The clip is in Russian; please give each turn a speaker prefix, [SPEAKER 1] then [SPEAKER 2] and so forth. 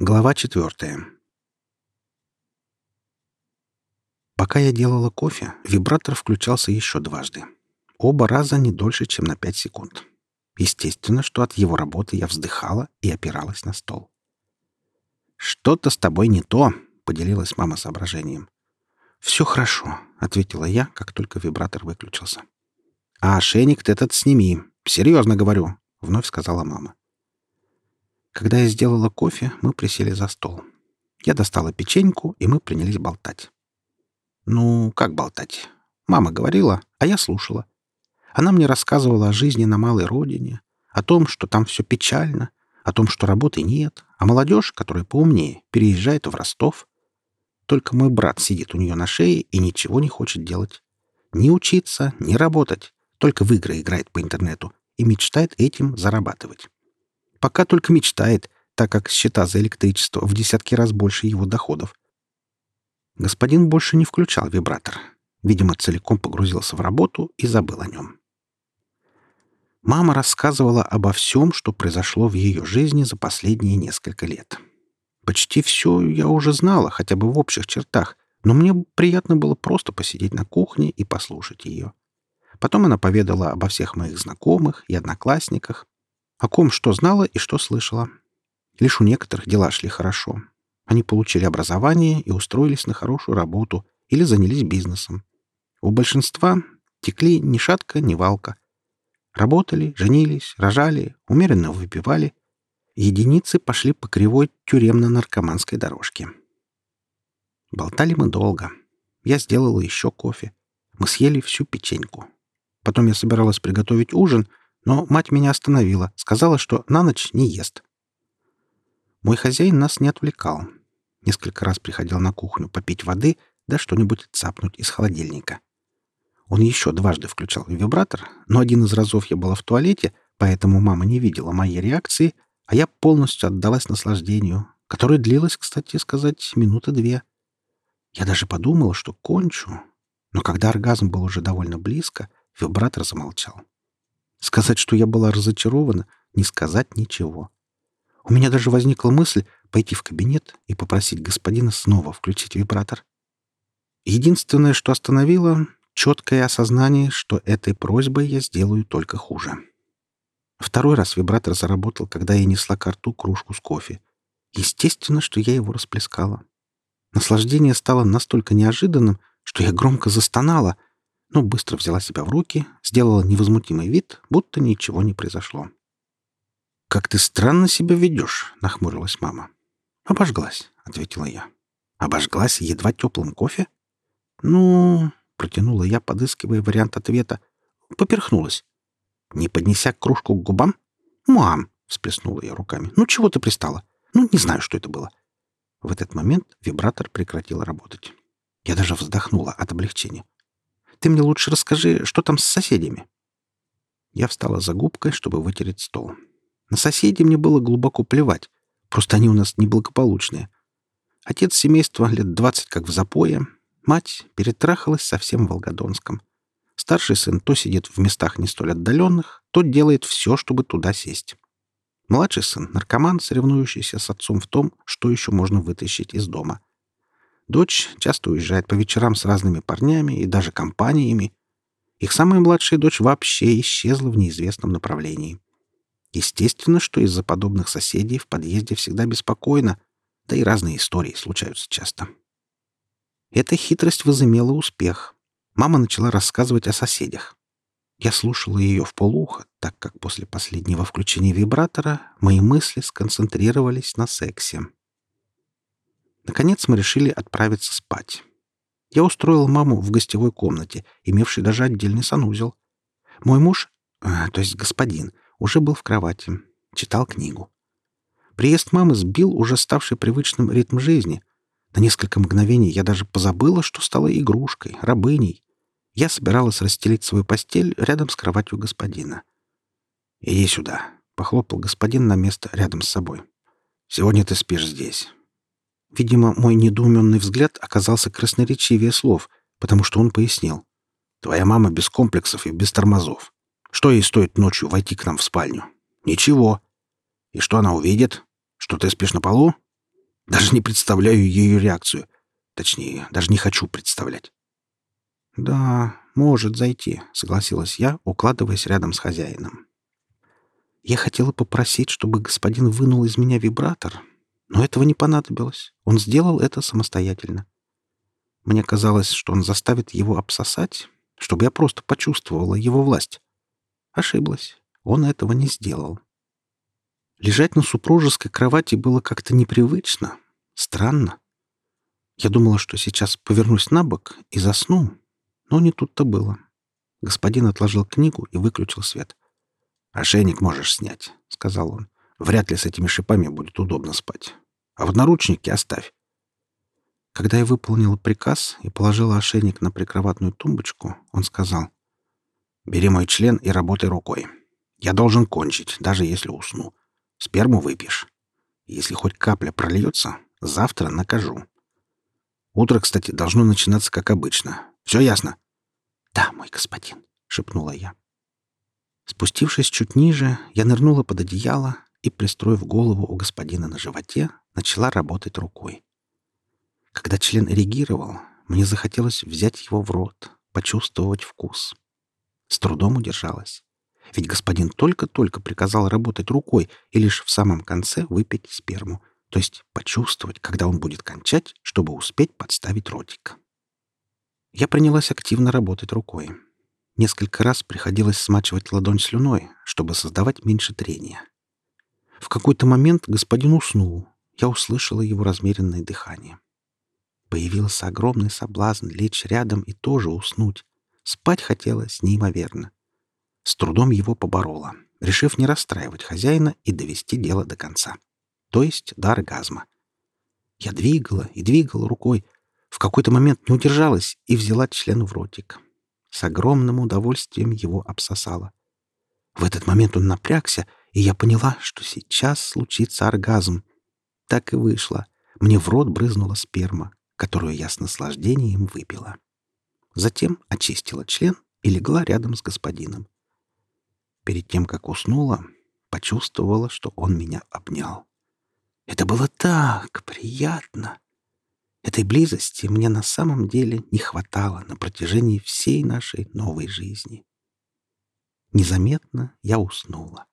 [SPEAKER 1] Глава четвертая. Пока я делала кофе, вибратор включался еще дважды. Оба раза не дольше, чем на пять секунд. Естественно, что от его работы я вздыхала и опиралась на стол. «Что-то с тобой не то», — поделилась мама соображением. «Все хорошо», — ответила я, как только вибратор выключился. «А ошейник ты этот сними. Серьезно говорю», — вновь сказала мама. Когда я сделала кофе, мы присели за стол. Я достала печеньку, и мы принялись болтать. Ну, как болтать? Мама говорила, а я слушала. Она мне рассказывала о жизни на малой родине, о том, что там все печально, о том, что работы нет, а молодежь, которая поумнее, переезжает в Ростов. Только мой брат сидит у нее на шее и ничего не хочет делать. Ни учиться, ни работать, только в игры играет по интернету и мечтает этим зарабатывать. Пока только мечтает, так как счета за электричество в десятки раз больше его доходов. Господин больше не включал вибратор. Видимо, целиком погрузился в работу и забыл о нем. Мама рассказывала обо всем, что произошло в ее жизни за последние несколько лет. Почти все я уже знала, хотя бы в общих чертах, но мне приятно было просто посидеть на кухне и послушать ее. Потом она поведала обо всех моих знакомых и одноклассниках, о ком что знала и что слышала. Лишь у некоторых дела шли хорошо. Они получили образование и устроились на хорошую работу или занялись бизнесом. У большинства текли ни шатка, ни валка. Работали, женились, рожали, умеренно выпивали. Единицы пошли по кривой тюремно-наркоманской дорожке. Болтали мы долго. Я сделала еще кофе. Мы съели всю печеньку. Потом я собиралась приготовить ужин, но мать меня остановила, сказала, что на ночь не ест. Мой хозяин нас не отвлекал. Несколько раз приходил на кухню попить воды, да что-нибудь цапнуть из холодильника. Он еще дважды включал вибратор, но один из разов я была в туалете, поэтому мама не видела моей реакции, а я полностью отдалась наслаждению, которое длилось, кстати сказать, минуты две. Я даже подумала, что кончу, но когда оргазм был уже довольно близко, вибратор замолчал. Сказать, что я была разочарована, не сказать ничего. У меня даже возникла мысль пойти в кабинет и попросить господина снова включить вибратор. Единственное, что остановило — четкое осознание, что этой просьбой я сделаю только хуже. Второй раз вибратор заработал, когда я несла к рту кружку с кофе. Естественно, что я его расплескала. Наслаждение стало настолько неожиданным, что я громко застонала — но быстро взяла себя в руки, сделала невозмутимый вид, будто ничего не произошло. «Как ты странно себя ведешь», — нахмурилась мама. «Обожглась», — ответила я. «Обожглась едва теплым кофе?» «Ну...» — протянула я, подыскивая вариант ответа. «Поперхнулась». «Не поднеся кружку к губам?» «Мам!» — всплеснула я руками. «Ну, чего ты пристала? Ну, не знаю, что это было». В этот момент вибратор прекратил работать. Я даже вздохнула от облегчения. Ты мне лучше расскажи, что там с соседями». Я встала за губкой, чтобы вытереть стол. На соседей мне было глубоко плевать. Просто они у нас неблагополучные. Отец семейства лет двадцать как в запое. Мать перетрахалась совсем в Волгодонском. Старший сын то сидит в местах не столь отдаленных, то делает все, чтобы туда сесть. Младший сын — наркоман, соревнующийся с отцом в том, что еще можно вытащить из дома. Дочь часто уезжает по вечерам с разными парнями и даже компаниями. Их самая младшая дочь вообще исчезла в неизвестном направлении. Естественно, что из-за подобных соседей в подъезде всегда беспокойно, да и разные истории случаются часто. Эта хитрость возымела успех. Мама начала рассказывать о соседях. Я слушала ее в полухо, так как после последнего включения вибратора мои мысли сконцентрировались на сексе. Наконец мы решили отправиться спать. Я устроил маму в гостевой комнате, имевшей даже отдельный санузел. Мой муж, а, то есть господин, уже был в кровати, читал книгу. Приезд мамы сбил уже ставший привычным ритм жизни. На несколько мгновений я даже позабыла, что стала игрушкой, рабыней. Я собиралась расстелить свою постель рядом с кроватью господина. «Иди сюда», — похлопал господин на место рядом с собой. «Сегодня ты спишь здесь. Видимо, мой недоуменный взгляд оказался красноречивее слов, потому что он пояснил. «Твоя мама без комплексов и без тормозов. Что ей стоит ночью войти к нам в спальню? Ничего. И что она увидит? Что ты спишь на полу? Даже не представляю ее реакцию. Точнее, даже не хочу представлять. «Да, может зайти», — согласилась я, укладываясь рядом с хозяином. Я хотела попросить, чтобы господин вынул из меня вибратор, но этого не понадобилось. Он сделал это самостоятельно. Мне казалось, что он заставит его обсосать, чтобы я просто почувствовала его власть. Ошиблась. Он этого не сделал. Лежать на супружеской кровати было как-то непривычно, странно. Я думала, что сейчас повернусь на бок и засну, но не тут-то было. Господин отложил книгу и выключил свет. «Ошейник можешь снять», — сказал он. «Вряд ли с этими шипами будет удобно спать. А вот наручники оставь. Когда я выполнила приказ и положила ошейник на прикроватную тумбочку, он сказал, «Бери мой член и работай рукой. Я должен кончить, даже если усну. Сперму выпьешь. Если хоть капля прольется, завтра накажу. Утро, кстати, должно начинаться как обычно. Все ясно?» «Да, мой господин», — шепнула я. Спустившись чуть ниже, я нырнула под одеяло и, пристроив голову у господина на животе, начала работать рукой. Когда член эрегировал, мне захотелось взять его в рот, почувствовать вкус. С трудом удержалась. Ведь господин только-только приказал работать рукой и лишь в самом конце выпить сперму, то есть почувствовать, когда он будет кончать, чтобы успеть подставить ротик. Я принялась активно работать рукой. Несколько раз приходилось смачивать ладонь слюной, чтобы создавать меньше трения. В какой-то момент господин уснул. Я услышала его размеренное дыхание. Появился огромный соблазн лечь рядом и тоже уснуть. Спать хотелось неимоверно. С трудом его поборола, решив не расстраивать хозяина и довести дело до конца. То есть до оргазма. Я двигала и двигала рукой. В какой-то момент не удержалась и взяла член в ротик. С огромным удовольствием его обсосала. В этот момент он напрягся, и я поняла, что сейчас случится оргазм. Так и вышло. Мне в рот брызнула сперма, которую я с наслаждением выпила. Затем очистила член и легла рядом с господином. Перед тем, как уснула, почувствовала, что он меня обнял. Это было так приятно. Этой близости мне на самом деле не хватало на протяжении всей нашей новой жизни. Незаметно я уснула.